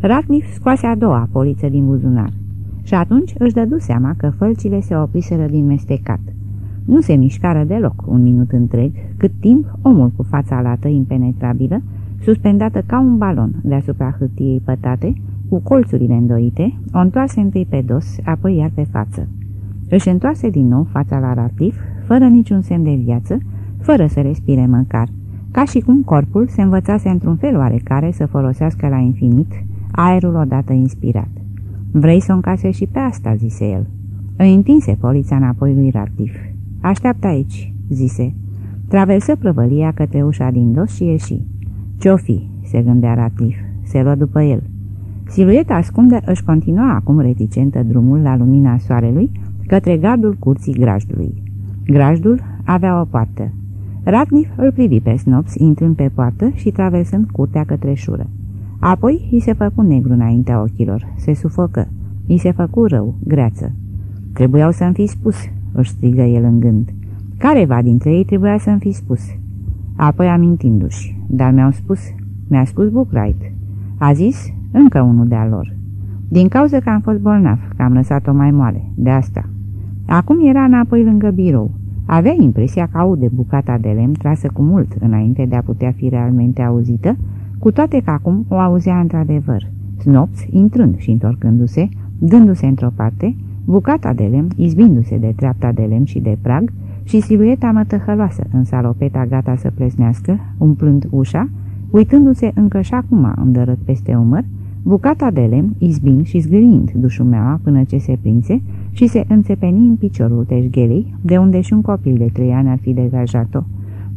Ratliff scoase a doua poliță din buzunar și atunci își dădu seama că fălcile se opriseră din mestecat. Nu se mișcară deloc un minut întreg, cât timp omul cu fața lată impenetrabilă, suspendată ca un balon deasupra hârtiei pătate, cu colțurile îndoite, o întoarse întâi pe dos, apoi iar pe față. Își întoarse din nou fața la Ratif, fără niciun semn de viață, fără să respire măcar, ca și cum corpul se învățase într-un fel oarecare să folosească la infinit aerul odată inspirat. Vrei să o încase și pe asta?" zise el. Îi întinse polița înapoi lui Ratif. Așteaptă aici," zise. Traversă prăvălia către ușa din dos și ieși. Ce-o fi?" se gândea Ratif. Se luă după el. Silueta ascundă își continua acum reticentă drumul la lumina soarelui către gardul curții grajdului. Grajdul avea o poartă. Ratnif îl privi pe Snops intrând pe poartă și traversând curtea către șură. Apoi îi se făcu negru înaintea ochilor, se sufocă, îi se făcu rău, greață. Trebuiau să-mi fi spus, își strigă el în gând. Careva dintre ei trebuia să-mi fi spus. Apoi amintindu-și, dar mi-au spus, mi-a spus Bucrait. A zis, încă unul de-al lor. Din cauza că am fost bolnav, că am lăsat-o mai moale, de asta. Acum era înapoi lângă birou. Avea impresia că aude bucata de lemn trasă cu mult înainte de a putea fi realmente auzită, cu toate că acum o auzea într-adevăr. Snops, intrând și întorcându-se, dându-se într-o parte, bucata de lemn, izbindu-se de treapta de lemn și de prag, și silueta mătăhăloasă în salopeta gata să plesnească, umplând ușa, uitându-se încă și acum îndărât peste umăr, bucata de lemn, izbind și zgârind dușumeaua până ce se prinse și se înțepeni în piciorul teșghelei, de unde și un copil de trei ani ar fi degajat-o.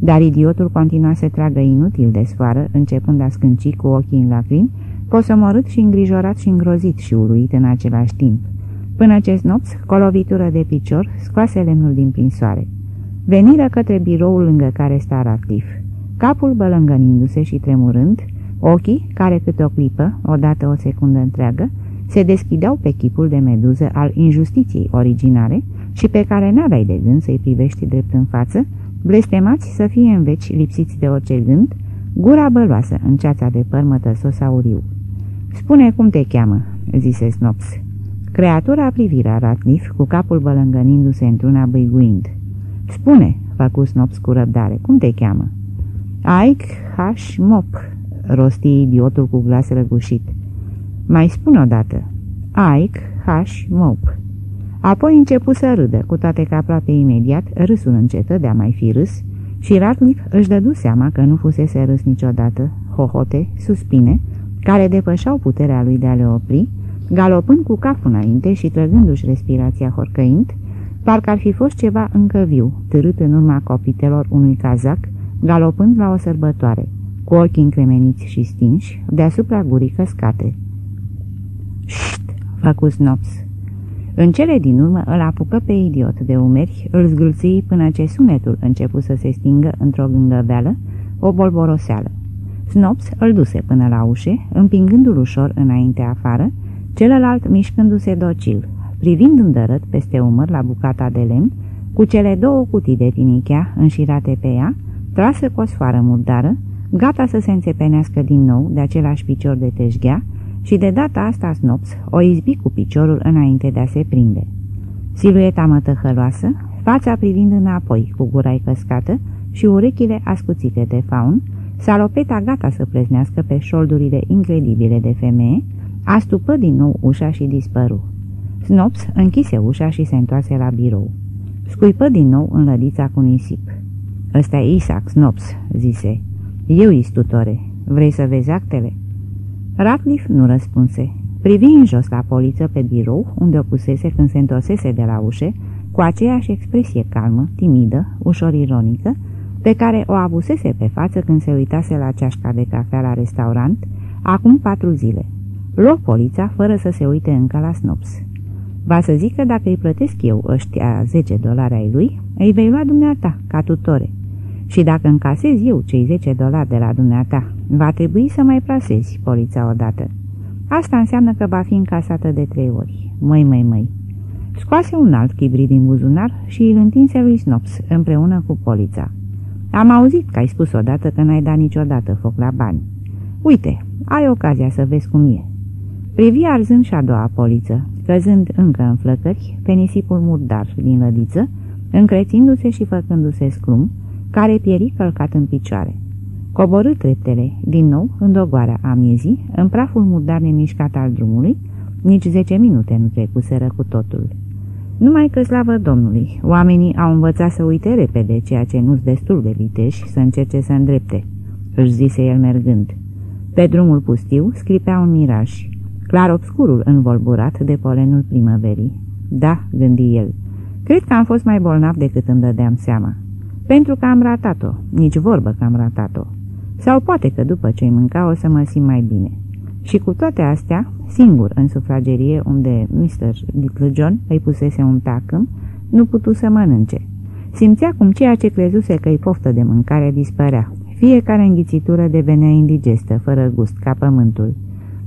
Dar idiotul continua să tragă inutil de sfoară, începând a scânci cu ochii în lacrimi, posomorât și îngrijorat și îngrozit și uluit în același timp. Până ce snops, cu o lovitură de picior, scoase lemnul din prinsoare. Veniră către biroul lângă care sta Ratliff. Capul bălângănindu-se și tremurând, ochii, care câte o clipă, odată o secundă întreagă, se deschideau pe chipul de meduză al injustiției originare și pe care n-aveai de gând să-i privești drept în față, blestemați să fie în veci lipsiți de orice gând, gura băloasă în ceața de păr mătăsos auriu. Spune cum te cheamă," zise Snops. Creatura privirea Ratnif cu capul bălângănindu-se într-una băiguind. Spune," făcu Snops cu răbdare, cum te cheamă?" Ike H. Mop," rosti idiotul cu glas răgușit. Mai spun odată. Ike H. Mop." Apoi începu să râdă, cu toate că aproape imediat râsul încetă de a mai fi râs și Ratliff își dădu seama că nu fusese râs niciodată, hohote, suspine, care depășeau puterea lui de a le opri, galopând cu capul înainte și trăgându-și respirația horcăind, parcă ar fi fost ceva încă viu, târât în urma copitelor unui cazac, galopând la o sărbătoare, cu ochii încremeniți și stinși, deasupra gurii căscate. Șt! făcu Snops. În cele din urmă îl apucă pe idiot de umeri, îl zgâlții până ce sunetul începu să se stingă într-o gângăveală, o bolboroseală. Snops îl duse până la ușe, împingându-l ușor înainte afară, celălalt mișcându-se docil, privind îndărât peste umăr la bucata de lemn, cu cele două cutii de tinichea înșirate pe ea, trasă cu o sfoară murdară, gata să se înțepenească din nou de același picior de teșghea, și de data asta Snops o izbi cu piciorul înainte de a se prinde. Silueta mătăhăloasă, fața privind înapoi cu gura căscată și urechile ascuțite de faun, salopeta gata să pleznească pe șoldurile incredibile de femeie, astupă din nou ușa și dispăru. Snops închise ușa și se întoarse la birou. Scuipă din nou în lădița cu nisip. Ăsta e Isaac Snops," zise. Eu, istutore, vrei să vezi actele?" Ratliff nu răspunse. Privi în jos la poliță pe birou, unde o pusese când se întorsese de la ușe, cu aceeași expresie calmă, timidă, ușor ironică, pe care o avusese pe față când se uitase la ceașca de cafea la restaurant, acum patru zile. Luă polița fără să se uite încă la Snops. Va să zic că dacă îi plătesc eu ăștia 10 dolari ai lui, îi vei lua dumneata, ca tutore. Și dacă încasezi eu cei 10 dolari de la dumneata, va trebui să mai plasezi polița odată. Asta înseamnă că va fi încasată de trei ori. Măi, măi, măi. Scoase un alt chibri din buzunar și îl întinse lui Snops împreună cu polița. Am auzit că ai spus odată că n-ai dat niciodată foc la bani. Uite, ai ocazia să vezi cum e. Privi arzând și a doua poliță, căzând încă în flăcări, pe nisipul murdar din lădiță, încrețindu-se și făcându-se sclum, care pieri călcat în picioare. Coborâ treptele, din nou, în dogoarea amiezii, în praful murdar nemișcat al drumului, nici zece minute nu trecuseră cu totul. Numai că, slavă Domnului, oamenii au învățat să uite repede ceea ce nu-s destul de viteși să încerce să îndrepte, își zise el mergând. Pe drumul pustiu sclipea un miraj, clar obscurul învolburat de polenul primăverii. Da, gândi el, cred că am fost mai bolnav decât îmi dădeam seama. Pentru că am ratat-o, nici vorbă că am ratat-o. Sau poate că după ce-i mânca o să mă simt mai bine. Și cu toate astea, singur în sufragerie unde Mr. Little John îi pusese un tacâm, nu putu să mănânce. Simțea cum ceea ce crezuse că-i poftă de mâncare dispărea. Fiecare înghițitură devenea indigestă, fără gust, ca pământul.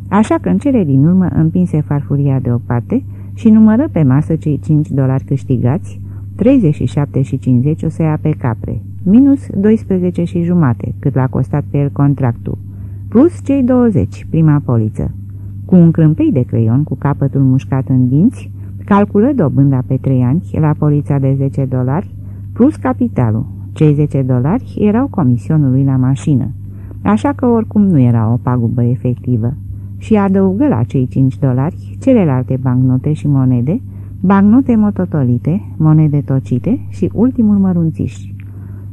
Așa că în cele din urmă împinse farfuria deoparte și numără pe masă cei 5 dolari câștigați, 37 și 50 o să ia pe capre, minus 12 și jumate, cât l-a costat pe el contractul, plus cei 20, prima poliță. Cu un crâmpei de creion cu capătul mușcat în dinți, calculă dobânda pe 3 ani la polița de 10 dolari, plus capitalul. Cei 10 dolari erau comisionul lui la mașină, așa că oricum nu era o pagubă efectivă. Și adăugă la cei 5 dolari celelalte bancnote și monede, bancnote mototolite, monede tocite și ultimul mărunțiș.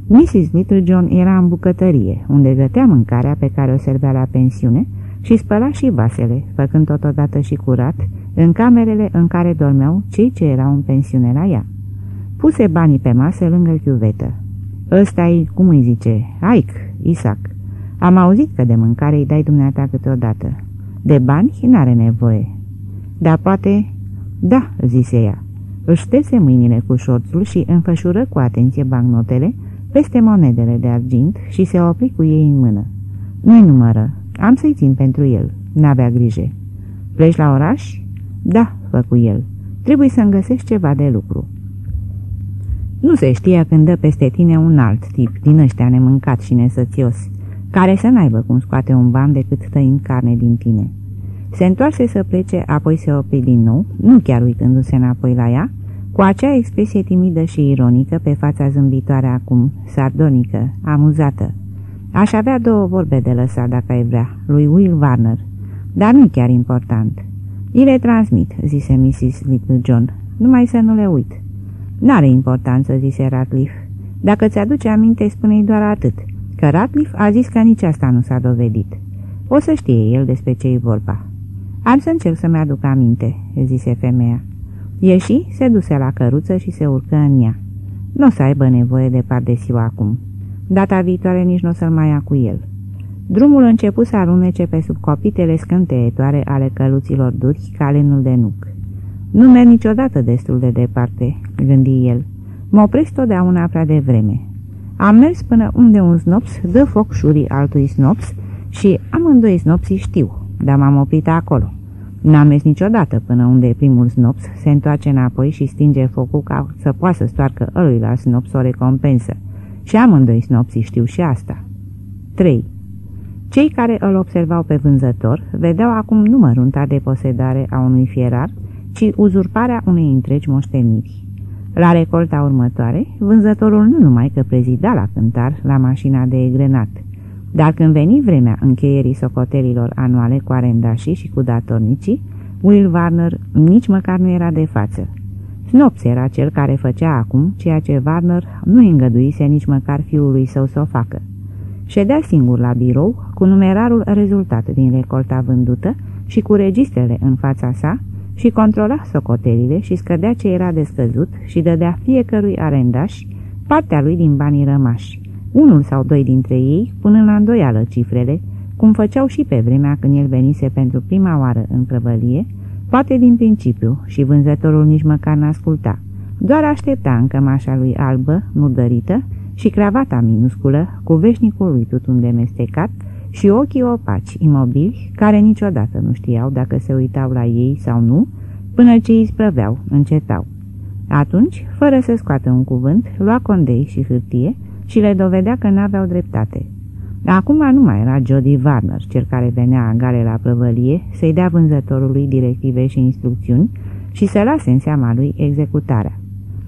Mrs. Little John era în bucătărie, unde gătea mâncarea pe care o servea la pensiune și spăla și vasele, făcând totodată și curat, în camerele în care dormeau cei ce erau în pensiune la ea. Puse banii pe masă lângă chiuvetă. ăsta e, cum îi zice, Aic, Isaac. Am auzit că de mâncare îi dai dumneata câteodată. De bani n-are nevoie. Dar poate da, zise ea. Își ștese mâinile cu șorțul și înfășură cu atenție bancnotele peste monedele de argint și se opri cu ei în mână. Nu-i numără. Am să-i țin pentru el. N-avea grijă. Pleci la oraș? Da, făcu el. Trebuie să-mi găsești ceva de lucru. Nu se știe când dă peste tine un alt tip din ăștia nemâncat și nesățios, care să n-aibă cum scoate un ban decât tăind carne din tine. Se întoarse să plece, apoi se opri din nou, nu chiar uitându-se înapoi la ea, cu acea expresie timidă și ironică pe fața zâmbitoare acum, sardonică, amuzată. Aș avea două vorbe de lăsat dacă ai vrea, lui Will Warner, dar nu chiar important. Îi le transmit, zise Mrs. Little John, numai să nu le uit. N-are importanță, zise Ratliff. Dacă ți-aduce aminte, spune-i doar atât, că Ratliff a zis că nici asta nu s-a dovedit. O să știe el despre ce-i vorba. Am să încerc să-mi aduc aminte," zise femeia. Ieși, se duse la căruță și se urcă în ea. Nu o să aibă nevoie de pardesiu acum. Data viitoare nici nu o să-l mai ia cu el. Drumul început să arunece pe sub copitele scânteitoare ale căluților duri ca lenul de nuc. Nu merg niciodată destul de departe, gândi el. Mă opresc totdeauna prea devreme. Am mers până unde un snops dă foc șurii altui snops și amândoi snopsii știu dar m-am oprit acolo. N-am mers niciodată până unde primul snops se întoarce înapoi și stinge focul ca să poată să stoarcă ăluia snops o recompensă. Și amândoi snopsii știu și asta. 3. Cei care îl observau pe vânzător vedeau acum nu mărunta de posedare a unui fierar, ci uzurparea unei întregi moșteniri. La recolta următoare, vânzătorul nu numai că prezida la cântar la mașina de egrenat, dar când veni vremea încheierii socotelilor anuale cu arendașii și cu datornicii, Will Warner nici măcar nu era de față. Snops era cel care făcea acum ceea ce Warner nu îngăduise nici măcar fiului său să o facă. Ședea singur la birou, cu numerarul rezultat din recolta vândută și cu registrele în fața sa și controla socotelile și scădea ce era de scăzut și dădea fiecărui arendaș partea lui din banii rămași unul sau doi dintre ei, punând la îndoială cifrele, cum făceau și pe vremea când el venise pentru prima oară în prăvălie, poate din principiu și vânzătorul nici măcar n-asculta, doar aștepta în cămașa lui albă, murdărită, și cravata minusculă, cu veșnicul lui tutun de mestecat și ochii opaci, imobili, care niciodată nu știau dacă se uitau la ei sau nu, până ce îi sprăveau, încetau. Atunci, fără să scoată un cuvânt, lua condei și hârtie și le dovedea că n-aveau dreptate. Acum nu mai era Jody Warner, cel care venea agale la prăvălie, să-i dea vânzătorului directive și instrucțiuni și să lase în seama lui executarea.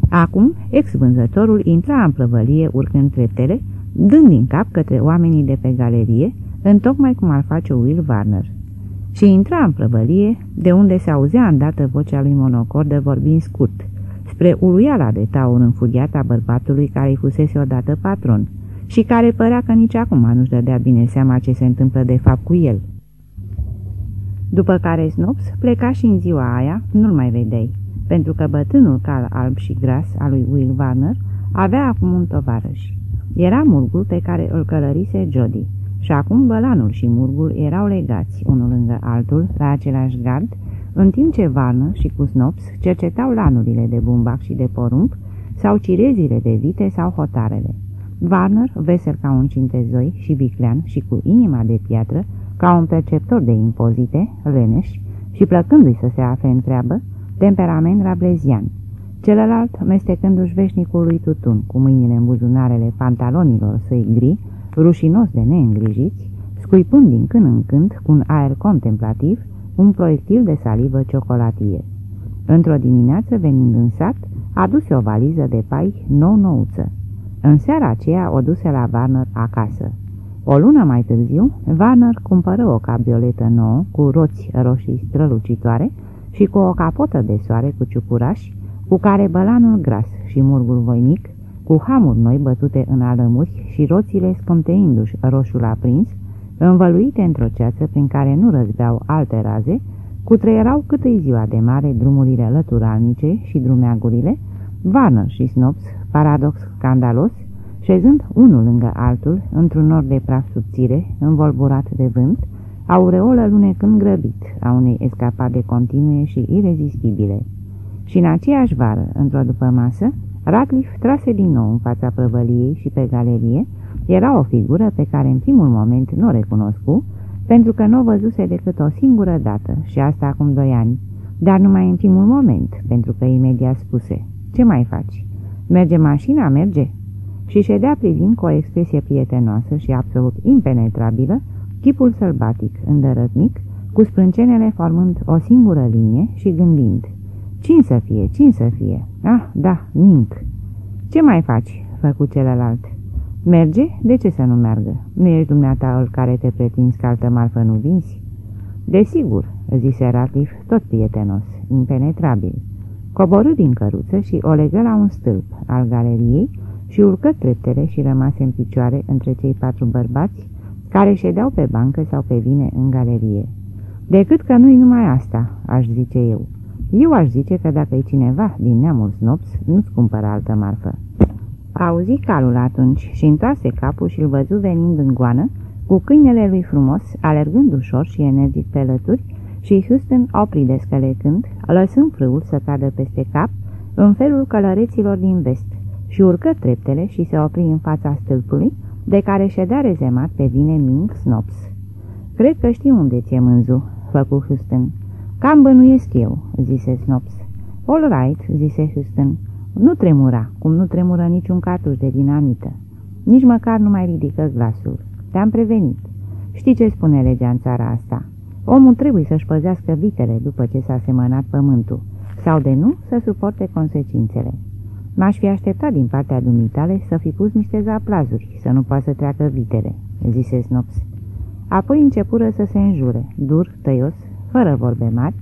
Acum, ex-vânzătorul intra în prăvălie urcând treptele, dând din cap către oamenii de pe galerie, întocmai cum ar face Will Warner. Și intra în prăvălie, de unde se auzea îndată vocea lui monocordă vorbind scurt, spre uluiala de taur înfuriat a bărbatului care îi fusese odată patron și care părea că nici acum nu-și dădea bine seama ce se întâmplă de fapt cu el. După care Snops pleca și în ziua aia, nu-l mai vedeai, pentru că bătânul cal alb și gras al lui Will Warner avea acum un tovarăș. Era murgul pe care îl călărise Jody și acum bălanul și murgul erau legați unul lângă altul la același gard, în timp ce Varnă și cu Snops cercetau lanurile de bumbac și de porumb sau cirezile de vite sau hotarele. Warner, vesel ca un cintezoi și viclean și cu inima de piatră, ca un perceptor de impozite, leneș și plăcându-i să se afle în treabă, temperament rablezian. Celălalt, mestecându-și veșnicul lui tutun, cu mâinile în buzunarele pantalonilor săi gri, rușinos de neîngrijiți, scuipând din când în când, cu un aer contemplativ, un proiectil de salivă ciocolatie. Într-o dimineață, venind în sat, aduse o valiză de pai nou-nouță. În seara aceea o duse la Warner acasă. O lună mai târziu, Warner cumpără o cabrioletă nouă cu roți roșii strălucitoare și cu o capotă de soare cu ciucurași, cu care bălanul gras și murgul voinic, cu hamuri noi bătute în alămuri și roțile scânteindu-și roșul aprins, învăluite într-o ceață prin care nu răzbeau alte raze, cutreierau cât îi ziua de mare drumurile lăturalnice și drumeagurile, Vană și Snops, paradox scandalos, șezând unul lângă altul, într-un nor de praf subțire, învolburat de vânt, aureolă lunecând grăbit a unei escapade continue și irezistibile. Și în aceeași vară, într-o după masă, Radcliffe trase din nou în fața prăvăliei și pe galerie, era o figură pe care în primul moment nu o recunoscu, pentru că nu o văzuse decât o singură dată, și asta acum doi ani, dar numai în primul moment, pentru că imediat spuse, Ce mai faci? Merge mașina? Merge?" Și ședea privind cu o expresie prietenoasă și absolut impenetrabilă chipul sălbatic, îndărătnic, cu sprâncenele formând o singură linie și gândind, Cine să fie, cine să fie? Ah, da, mint. Ce mai faci?" făcu celălalt. Merge? De ce să nu meargă? Nu ești dumneata îl care te pretinzi că altă marfă nu vinzi?" Desigur," zise Ratif, tot prietenos, impenetrabil. Coborâ din căruță și o legă la un stâlp al galeriei și urcă treptele și rămase în picioare între cei patru bărbați care ședeau pe bancă sau pe vine în galerie. Decât că nu-i numai asta, aș zice eu. Eu aș zice că dacă e cineva din neamul snops, nu-ți cumpără altă marfă. Auzi calul atunci și întoarse capul și îl văzu venind în goană, cu câinele lui frumos, alergând ușor și energic pe lături, și Houston opri descălecând, lăsând frâul să cadă peste cap, în felul călăreților din vest, și urcă treptele și se opri în fața stâlpului, de care ședea rezemat pe vine Ming Snops. Cred că știu unde ți-e mânzu," făcu Houston. Cam bănuiesc eu," zise Snops. All right," zise Houston. Nu tremura, cum nu tremură niciun cartuș de dinamită. Nici măcar nu mai ridică glasul. Te-am prevenit. Știi ce spune legea în țara asta? Omul trebuie să-și păzească vitele după ce s-a semănat pământul, sau de nu să suporte consecințele. M-aș fi așteptat din partea dumitale să fi pus niște zaplazuri, să nu poată să treacă vitele, zise Snops. Apoi începură să se înjure, dur, tăios, fără vorbe mari,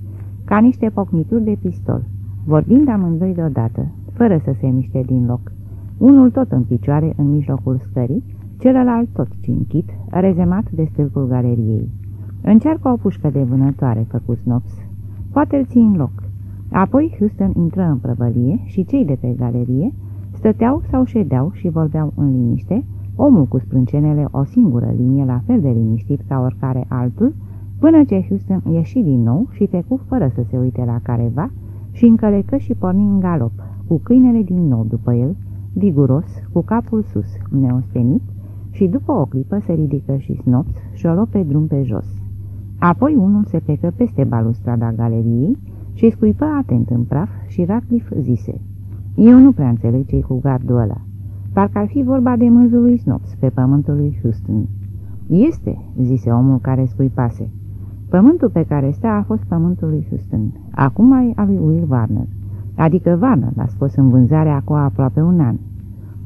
ca niște pocnituri de pistol, vorbind amândoi deodată, fără să se miște din loc. Unul tot în picioare în mijlocul scării, celălalt tot cinchit, rezemat de stâlpul galeriei. Încearcă o pușcă de vânătoare, făcut Snops. Poate-l ții în loc. Apoi Houston intră în prăvălie și cei de pe galerie stăteau sau ședeau și vorbeau în liniște, omul cu sprâncenele o singură linie la fel de liniștit ca oricare altul, până ce Houston ieși din nou și trecu fără să se uite la careva și încălecă și porni în galop, cu câinele din nou după el, viguros, cu capul sus, neostenit, și după o clipă se ridică și Snops și o pe drum pe jos. Apoi unul se plecă peste balustrada galeriei și scuipă atent în praf și Ratcliffe zise Eu nu prea înțeleg ce cu gardul ăla. Parcă ar fi vorba de mânzul lui Snops pe pământul lui Houston. Este, zise omul care scuipase. Pământul pe care stă a fost pământul lui Houston. Acum mai al lui Will Warner. Adică Warner l-a scos în vânzare acum aproape un an.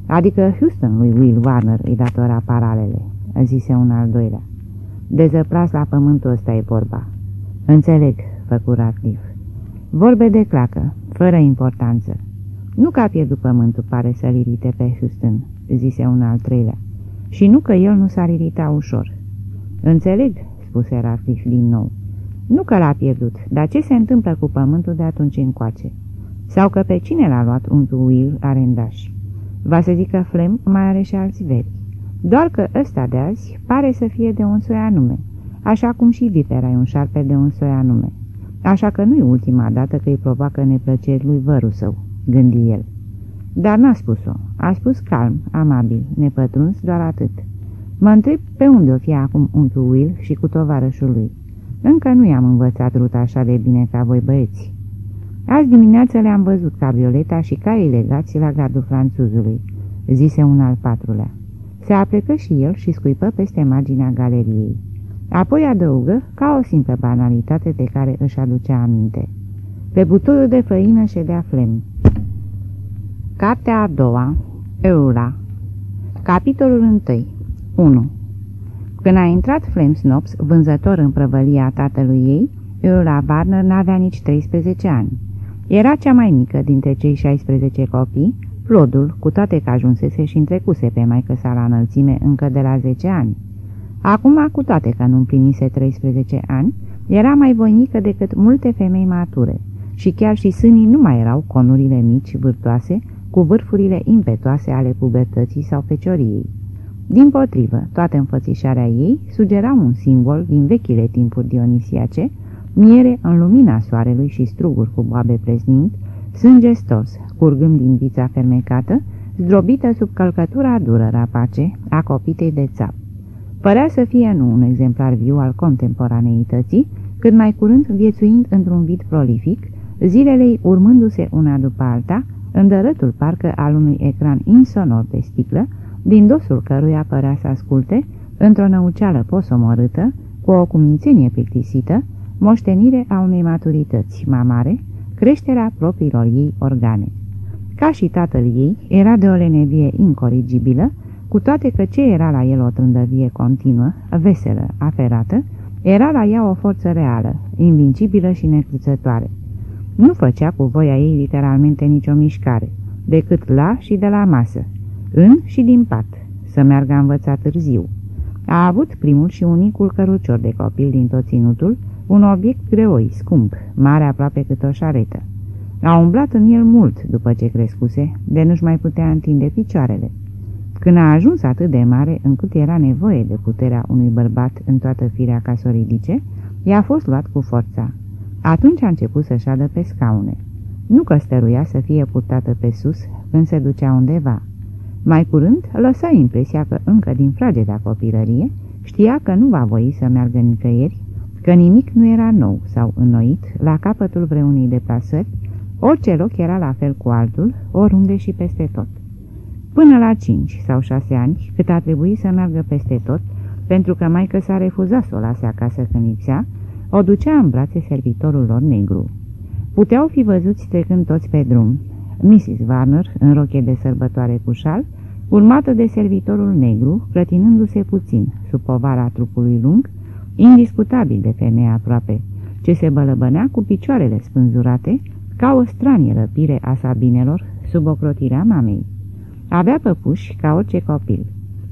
Adică Houston lui Will Warner îi datora paralele, zise un al doilea. De zăpras la pământul ăsta e vorba. Înțeleg, făcu Ratcliffe. Vorbe de clacă, fără importanță. Nu că a pierdut pământul pare să-l irite pe Houston, zise un al treilea. Și nu că el nu s-ar irita ușor. Înțeleg, spuse Ratcliffe din nou. Nu că l-a pierdut, dar ce se întâmplă cu pământul de atunci încoace? Sau că pe cine l-a luat un Will arendaș? Va să zică Flem mai are și alți veri. Doar că ăsta de azi pare să fie de un soi anume, așa cum și vipera e un șarpe de un soi anume. Așa că nu-i ultima dată că îi provoacă neplăceri lui vărul său, gândi el. Dar n-a spus-o. A spus calm, amabil, nepătruns, doar atât. Mă întreb pe unde o fi acum untru Will și cu tovarășul lui. Încă nu i-am învățat ruta așa de bine ca voi băieți. Azi dimineață le-am văzut cabrioleta și caii legați la gardul franțuzului, zise un al patrulea. Se aplecă și el și scuipă peste marginea galeriei. Apoi adăugă, ca o simplă banalitate de care își aducea aminte. Pe butoiul de făină ședea Flem. Cartea a doua Eula Capitolul 1 1. Când a intrat Flem Snops, vânzător în prăvălia tatălui ei, Eula Warner n-avea nici 13 ani. Era cea mai mică dintre cei 16 copii, plodul, cu toate că ajunsese și întrecuse pe maică sa la înălțime încă de la 10 ani. Acum, cu toate că nu împlinise 13 ani, era mai voinică decât multe femei mature și chiar și sânii nu mai erau conurile mici vârtoase cu vârfurile impetoase ale pubertății sau fecioriei. Din potrivă, toată înfățișarea ei sugera un simbol din vechile timpuri dionisiace, miere în lumina soarelui și struguri cu boabe preznind, sânge stos, curgând din vița fermecată, zdrobită sub călcătura dură rapace a copitei de țap. Părea să fie nu un exemplar viu al contemporaneității, cât mai curând viețuind într-un vid prolific, zilele urmându-se una după alta, îndărătul parcă al unui ecran insonor de sticlă, din dosul căruia părea să asculte, într-o năuceală posomorâtă, cu o cumințenie plictisită, moștenire a unei maturități mamare, creșterea propriilor ei organe. Ca și tatăl ei, era de o lenevie incorrigibilă, cu toate că ce era la el o trândăvie continuă, veselă, aferată, era la ea o forță reală, invincibilă și necruțătoare. Nu făcea cu voia ei literalmente nicio mișcare, decât la și de la masă, în și din pat, să meargă a învăța târziu. A avut primul și unicul cărucior de copil din tot ținutul, un obiect greoi, scump, mare aproape cât o șaretă. A umblat în el mult după ce crescuse, de nu-și mai putea întinde picioarele. Când a ajuns atât de mare încât era nevoie de puterea unui bărbat în toată firea ca să o ridice, i-a fost luat cu forța. Atunci a început să șadă pe scaune. Nu că stăruia să fie purtată pe sus când se ducea undeva. Mai curând lăsa impresia că încă din fragedea copilărie știa că nu va voi să meargă nicăieri, că nimic nu era nou sau înnoit la capătul vreunei deplasări, orice loc era la fel cu altul, oriunde și peste tot. Până la cinci sau șase ani, cât a trebuit să meargă peste tot, pentru că maică s-a refuzat să o lase acasă când lipsea, o ducea în brațe servitorul lor negru. Puteau fi văzuți trecând toți pe drum. Mrs. Warner, în roche de sărbătoare cu șal, urmată de servitorul negru, clătinându-se puțin sub povara trupului lung, indiscutabil de femeie aproape, ce se bălăbănea cu picioarele spânzurate, ca o stranie răpire a sabinelor sub ocrotirea mamei. Avea păpuși ca orice copil.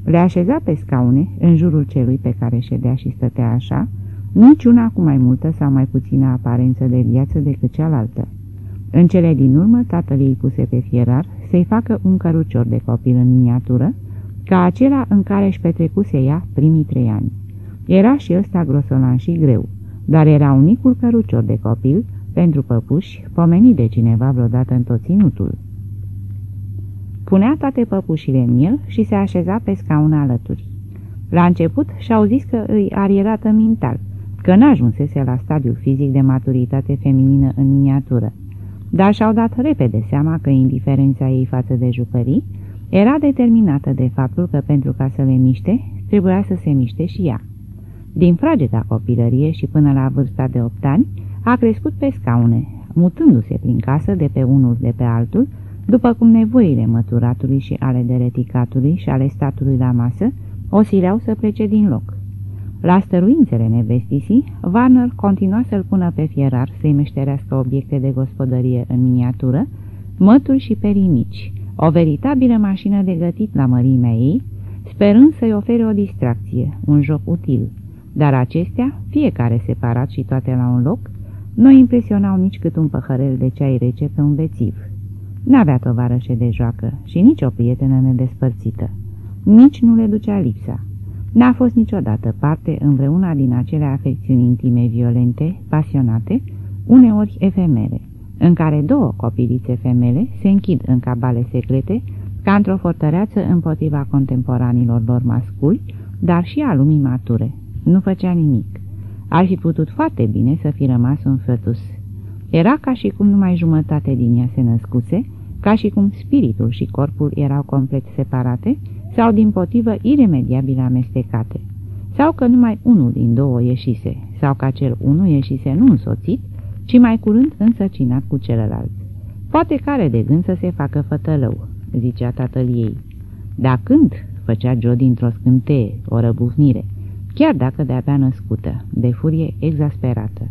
Le așeza pe scaune, în jurul celui pe care ședea și stătea așa, niciuna cu mai multă sau mai puțină aparență de viață decât cealaltă. În cele din urmă, tatăl ei puse pe fierar să-i facă un cărucior de copil în miniatură, ca acela în care își petrecuse ea primii trei ani. Era și ăsta grosolan și greu, dar era unicul cărucior de copil pentru păpuși, pomenit de cineva vreodată în tot ținutul. Punea toate păpușile în el și se așeza pe scaun alături. La început și-au zis că îi arierată mental, că n-ajunsese la stadiul fizic de maturitate feminină în miniatură, dar și-au dat repede seama că indiferența ei față de jucării era determinată de faptul că pentru ca să le miște trebuia să se miște și ea. Din frageda copilărie și până la vârsta de opt ani, a crescut pe scaune, mutându-se prin casă de pe unul de pe altul, după cum nevoile măturatului și ale dereticatului și ale statului la masă o sileau să plece din loc. La stăruințele nevestisii, Warner continua să-l pună pe fierar să-i meșterească obiecte de gospodărie în miniatură, mături și perii mici, o veritabilă mașină de gătit la mărimea ei, sperând să-i ofere o distracție, un joc util. Dar acestea, fiecare separat și toate la un loc, nu impresionau nici cât un păhărel de ceai rece pe un bețiv. N-avea tovarășe de joacă și nici o prietenă nedespărțită. Nici nu le ducea lipsa. N-a fost niciodată parte în vreuna din acele afecțiuni intime violente, pasionate, uneori efemere, în care două copilițe femele se închid în cabale secrete, ca într-o fortăreață împotriva contemporanilor lor masculi, dar și a lumii mature. Nu făcea nimic. Ar fi putut foarte bine să fi rămas un fetus. Era ca și cum numai jumătate din ea se născuse, ca și cum spiritul și corpul erau complet separate sau din potivă iremediabil amestecate, sau că numai unul din două ieșise, sau că acel unul ieșise nu însoțit, ci mai curând însăcinat cu celălalt. Poate care de gând să se facă fătălău, zicea tatăl ei. Dar când? făcea Joe dintr-o scânteie, o răbufnire, chiar dacă de-abia născută, de furie exasperată.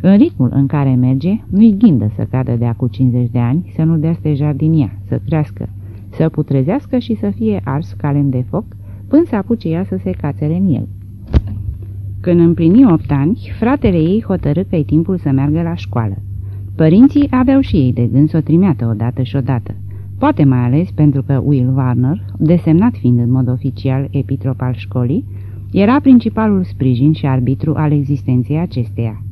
În ritmul în care merge, nu-i ghindă să cadă de acum 50 de ani, să nu dea stejar din ea, să crească, să putrezească și să fie ars calem de foc, până să apuce ea să se cațere în el. Când împlini opt ani, fratele ei hotărâ că e timpul să meargă la școală. Părinții aveau și ei de gând să o trimeată odată și odată, poate mai ales pentru că Will Warner, desemnat fiind în mod oficial epitrop al școlii, era principalul sprijin și arbitru al existenței acesteia.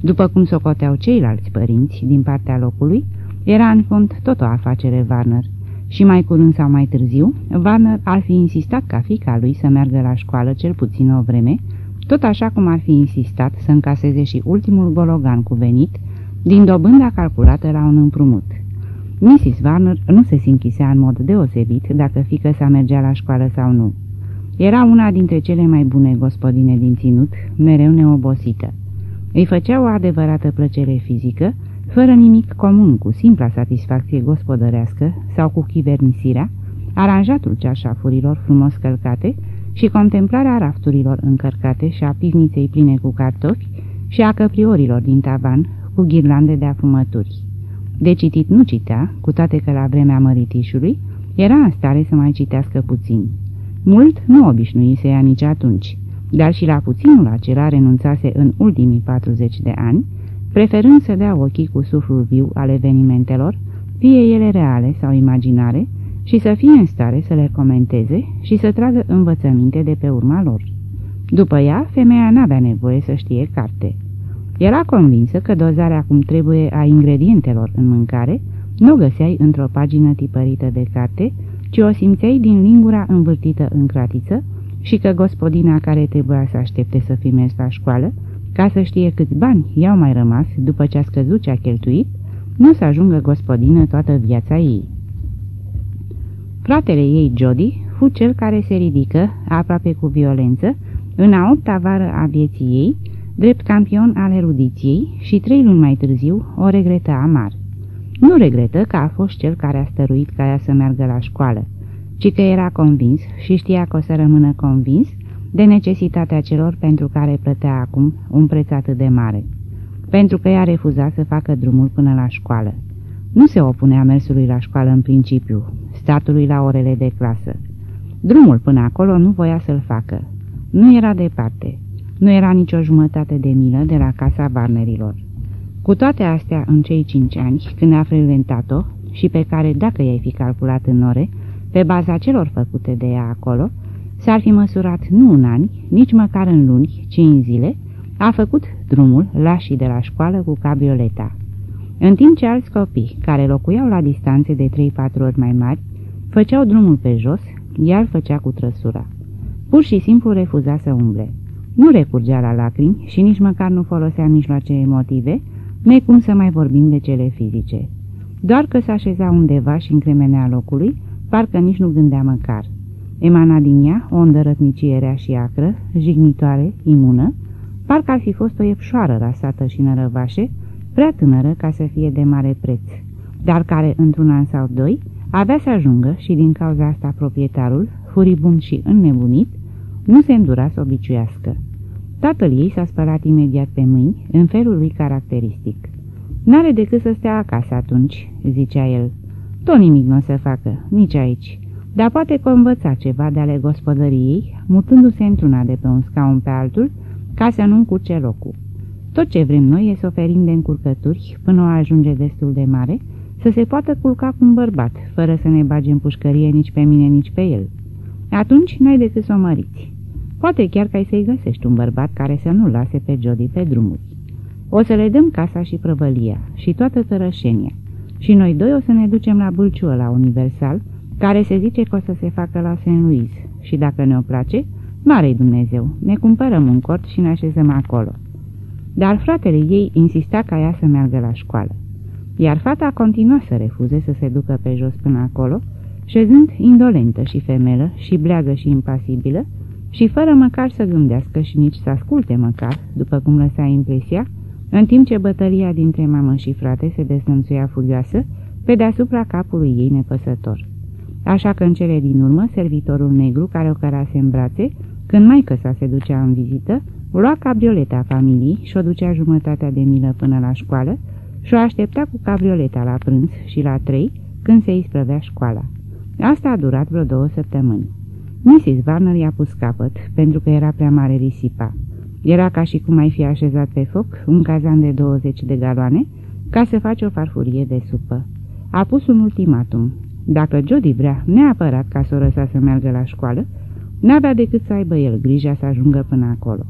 După cum socoteau ceilalți părinți din partea locului, era în fond tot o afacere Warner. Și mai curând sau mai târziu, Warner ar fi insistat ca fica lui să meargă la școală cel puțin o vreme, tot așa cum ar fi insistat să încaseze și ultimul gologan cuvenit din dobânda calculată la un împrumut. Mrs. Warner nu se sinchisea în mod deosebit dacă fică sa mergea la școală sau nu. Era una dintre cele mai bune gospodine din ținut, mereu neobosită. Îi făcea o adevărată plăcere fizică, fără nimic comun cu simpla satisfacție gospodărească sau cu chibernisirea, aranjatul ceașafurilor frumos călcate și contemplarea rafturilor încărcate și a pivniței pline cu cartofi și a căpriorilor din tavan cu ghirlande de afumături. De citit nu citea, cu toate că la vremea măritișului era în stare să mai citească puțin. Mult nu obișnui să ia nici atunci, dar și la puținul acela renunțase în ultimii 40 de ani, preferând să dea ochii cu suflul viu al evenimentelor, fie ele reale sau imaginare, și să fie în stare să le comenteze și să tragă învățăminte de pe urma lor. După ea, femeia n-avea nevoie să știe carte. Era convinsă că dozarea cum trebuie a ingredientelor în mâncare nu o găseai într-o pagină tipărită de carte, ci o simțeai din lingura învârtită în cratiță și că gospodina care trebuia să aștepte să fi mers la școală, ca să știe câți bani i-au mai rămas după ce a scăzut ce a cheltuit, nu să ajungă gospodină toată viața ei. Fratele ei, Jody, fu cel care se ridică, aproape cu violență, în a opta vară a vieții ei, drept campion al erudiției și trei luni mai târziu o regretă amar. Nu regretă că a fost cel care a stăruit ca ea să meargă la școală, ci că era convins și știa că o să rămână convins de necesitatea celor pentru care plătea acum un preț atât de mare, pentru că ea refuza să facă drumul până la școală. Nu se opunea mersului la școală în principiu, statului la orele de clasă. Drumul până acolo nu voia să-l facă. Nu era departe. Nu era nicio jumătate de milă de la casa Barnerilor. Cu toate astea, în cei cinci ani, când a frecventat-o și pe care, dacă i-ai fi calculat în ore, pe baza celor făcute de ea acolo, s-ar fi măsurat nu în ani, nici măcar în luni, ci în zile, a făcut drumul lașii de la școală cu cabrioleta. În timp ce alți copii, care locuiau la distanțe de 3-4 ori mai mari, făceau drumul pe jos, iar făcea cu trăsura. Pur și simplu refuza să umble. Nu recurgea la lacrimi și nici măcar nu folosea mijloace emotive, necum să mai vorbim de cele fizice. Doar că se așeza undeva și încremenea locului, parcă nici nu gândea măcar. Emana din ea o îndărătnicie rea și acră, jignitoare, imună, parcă ar fi fost o iepșoară rasată și nărăvașe, prea tânără ca să fie de mare preț, dar care, într-un an sau doi, avea să ajungă și din cauza asta proprietarul, furibund și înnebunit, nu se îndura să obiciuiască. Tatăl ei s-a spălat imediat pe mâini, în felul lui caracteristic. N-are decât să stea acasă atunci," zicea el. Tot nimic nu o să facă, nici aici. Dar poate că învăța ceva de ale gospodăriei, mutându-se într-una de pe un scaun pe altul, ca să nu încurce locul. Tot ce vrem noi e să oferim de încurcături, până o ajunge destul de mare, să se poată culca cu un bărbat, fără să ne bagi în pușcărie nici pe mine, nici pe el. Atunci n-ai decât să o măriți. Poate chiar că ai să-i găsești un bărbat care să nu lase pe Jody pe drumuri. O să le dăm casa și prăvălia și toată tărășenia. Și noi doi o să ne ducem la Bulciu la Universal, care se zice că o să se facă la St. Louis. Și dacă ne-o place, mare Dumnezeu, ne cumpărăm un cort și ne așezăm acolo. Dar fratele ei insista ca ea să meargă la școală. Iar fata continua să refuze să se ducă pe jos până acolo, șezând indolentă și femelă și bleagă și impasibilă, și fără măcar să gândească și nici să asculte măcar, după cum lăsa impresia, în timp ce bătălia dintre mamă și frate se desnămțuia furioasă pe deasupra capului ei nepăsător. Așa că în cele din urmă, servitorul negru care o cărase în brațe, când maică sa se ducea în vizită, lua cabrioleta familiei și o ducea jumătatea de milă până la școală și o aștepta cu cabrioleta la prânz și la trei, când se isprăvea școala. Asta a durat vreo două săptămâni. Mrs. Warner i-a pus capăt, pentru că era prea mare risipa. Era ca și cum ai fi așezat pe foc un cazan de 20 de galoane ca să faci o farfurie de supă. A pus un ultimatum. Dacă Jody vrea neapărat ca să o răsa să meargă la școală, n-avea decât să aibă el grija să ajungă până acolo.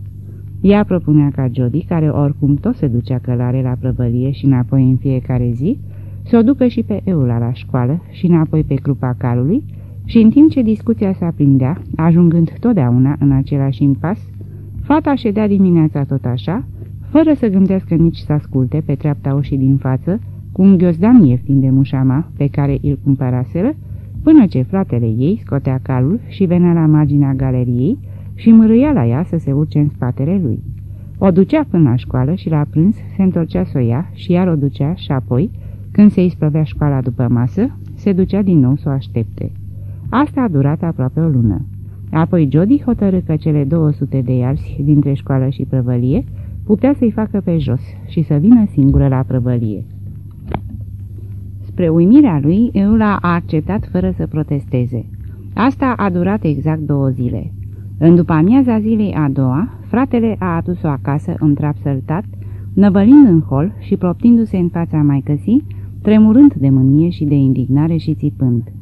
Ea propunea ca Jody, care oricum tot se ducea călare la prăvălie și înapoi în fiecare zi, să o ducă și pe Eula la școală și înapoi pe clupa calului și în timp ce discuția se aprindea, ajungând totdeauna în același impas, fata ședea dimineața tot așa, fără să gândească nici să asculte pe treapta ușii din față, cu un ghiozdan ieftin de mușama pe care îl cumpăraseră, până ce fratele ei scotea calul și venea la marginea galeriei și mărâia la ea să se urce în spatele lui. O ducea până la școală și la prânz se întorcea să o ia și iar o ducea și apoi, când se isprăvea școala după masă, se ducea din nou să o aștepte. Asta a durat aproape o lună. Apoi Jody hotărâ că cele 200 de iarzi dintre școală și prăvălie putea să-i facă pe jos și să vină singură la prăvălie. Spre uimirea lui, Eula a acceptat fără să protesteze. Asta a durat exact două zile. În după amiaza zilei a doua, fratele a adus-o acasă în trap săltat, năvălind în hol și proptindu-se în fața maicăsii, tremurând de mânie și de indignare și țipând.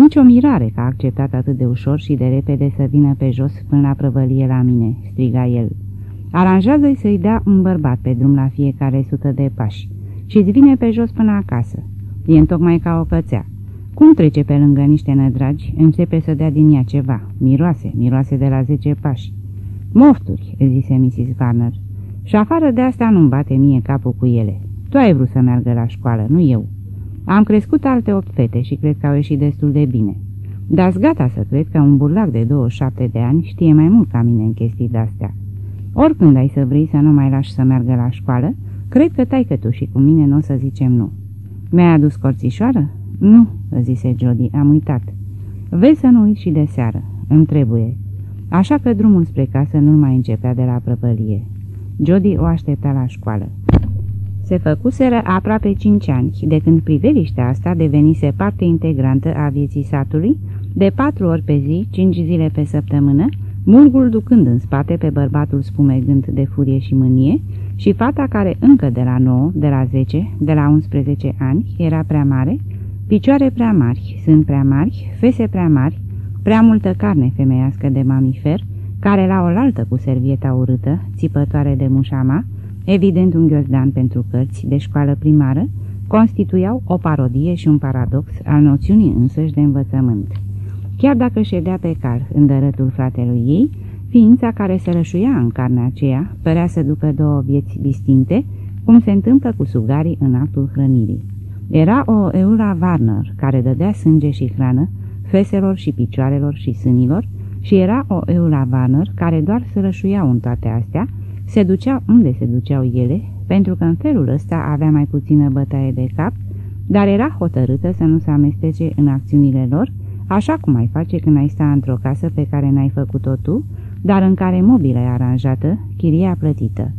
Nici o mirare că a acceptat atât de ușor și de repede să vină pe jos până la prăvălie la mine, striga el. Aranjează-i să-i dea un bărbat pe drum la fiecare sută de pași și-ți vine pe jos până acasă. E întocmai ca o cățea. Cum trece pe lângă niște nădragi, începe să dea din ea ceva. Miroase, miroase de la zece pași. Mofturi, zise Mrs. Warner. Și afară de asta nu-mi bate mie capul cu ele. Tu ai vrut să meargă la școală, nu eu. Am crescut alte opt fete și cred că au ieșit destul de bine. dar gata să cred că un burlac de 27 de ani știe mai mult ca mine în chestii de-astea. Oricând ai să vrei să nu mai lași să meargă la școală, cred că tai că tu și cu mine nu o să zicem nu. Mi-ai adus corțișoară? Nu, zise Jody, am uitat. Vezi să nu uit și de seară. Îmi trebuie. Așa că drumul spre casă nu mai începea de la prăpălie. Jody o aștepta la școală. Se făcuseră aproape cinci ani, de când priveliștea asta devenise parte integrantă a vieții satului, de patru ori pe zi, cinci zile pe săptămână, mulgul ducând în spate pe bărbatul spumegând de furie și mânie și fata care încă de la 9, de la 10, de la 11 ani era prea mare, picioare prea mari, sunt prea mari, fese prea mari, prea multă carne femeiască de mamifer, care la oaltă cu servieta urâtă, țipătoare de mușama, evident un ghiozdan pentru cărți de școală primară, constituiau o parodie și un paradox al noțiunii însăși de învățământ. Chiar dacă ședea pe cal în dărătul fratelui ei, ființa care se rășuia în carnea aceea părea să ducă două vieți distincte, cum se întâmplă cu sugarii în actul hrănirii. Era o Eula Warner, care dădea sânge și hrană feselor și picioarelor și sânilor, și era o Eula Warner care doar să rășuiau în toate astea, se duceau unde se duceau ele, pentru că în felul ăsta avea mai puțină bătaie de cap, dar era hotărâtă să nu se amestece în acțiunile lor, așa cum ai face când ai sta într-o casă pe care n-ai făcut-o tu, dar în care mobila e aranjată, chiria plătită.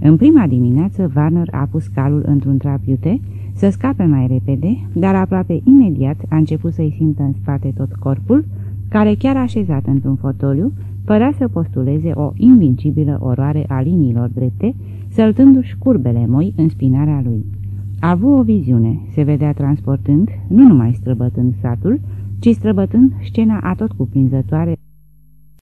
În prima dimineață, Warner a pus calul într-un trap iute să scape mai repede, dar aproape imediat a început să-i simtă în spate tot corpul, care chiar așezat într-un fotoliu, părea să postuleze o invincibilă oroare a liniilor drepte, săltându-și curbele moi în spinarea lui. A avut o viziune, se vedea transportând, nu numai străbătând satul, ci străbătând scena atot cuprinzătoare